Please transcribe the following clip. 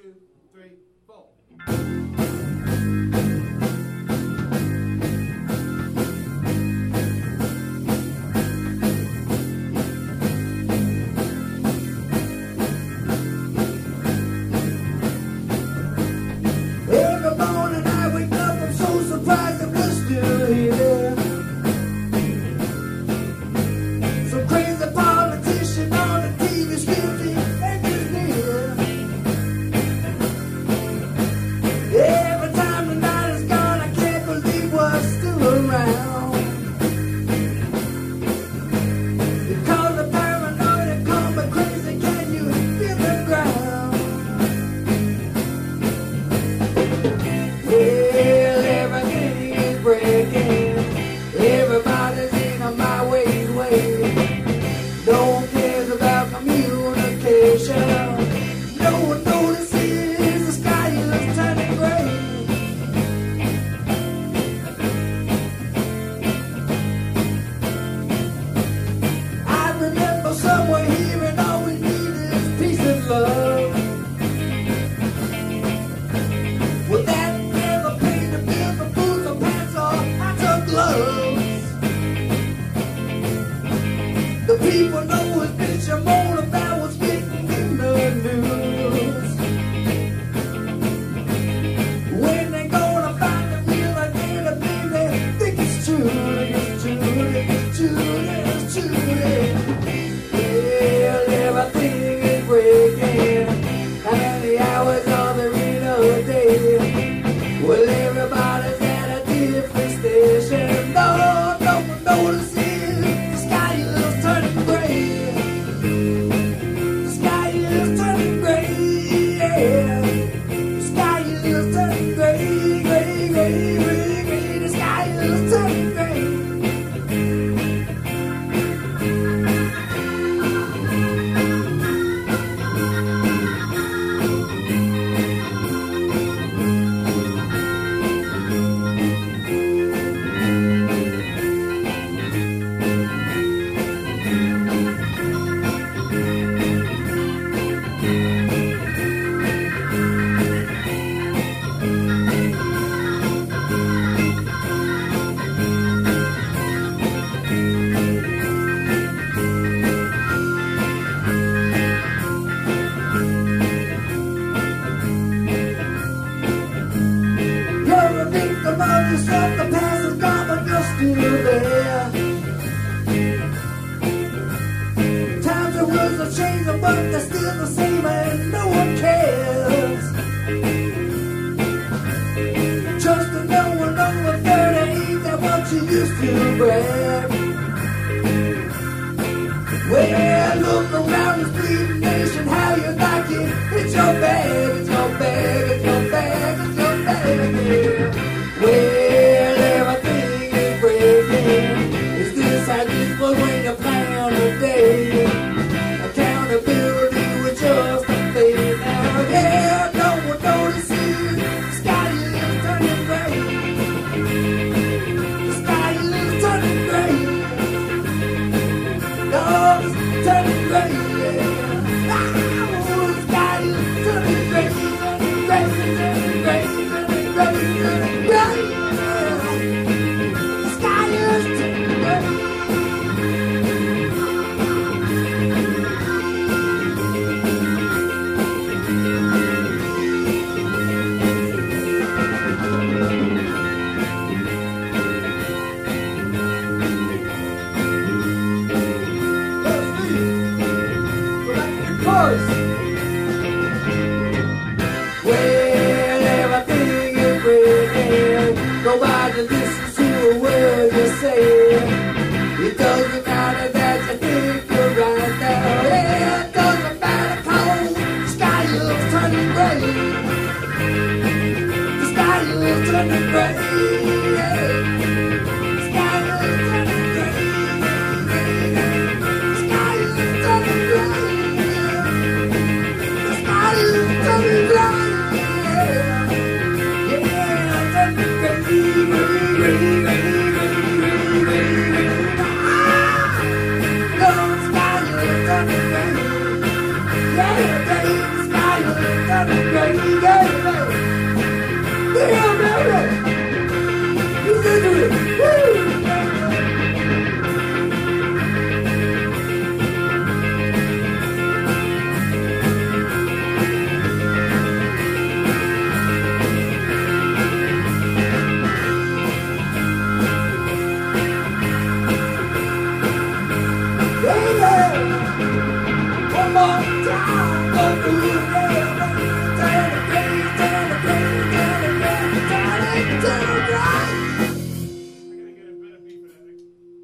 two, three. people know is bitch, I'm all about what's getting in the news. When they gonna find the real identity, they think it's true, it's true, it's true, it's true. Well, everything is breaking. How many hours are the in a day? Well, The moments of the past is gone, but you're still there. Times and words are changing, but they're still the same, and no one cares. Just to know one over thirty that what you used to wear. Well, look around, it's Never down. If you live, turn the page, turn the page.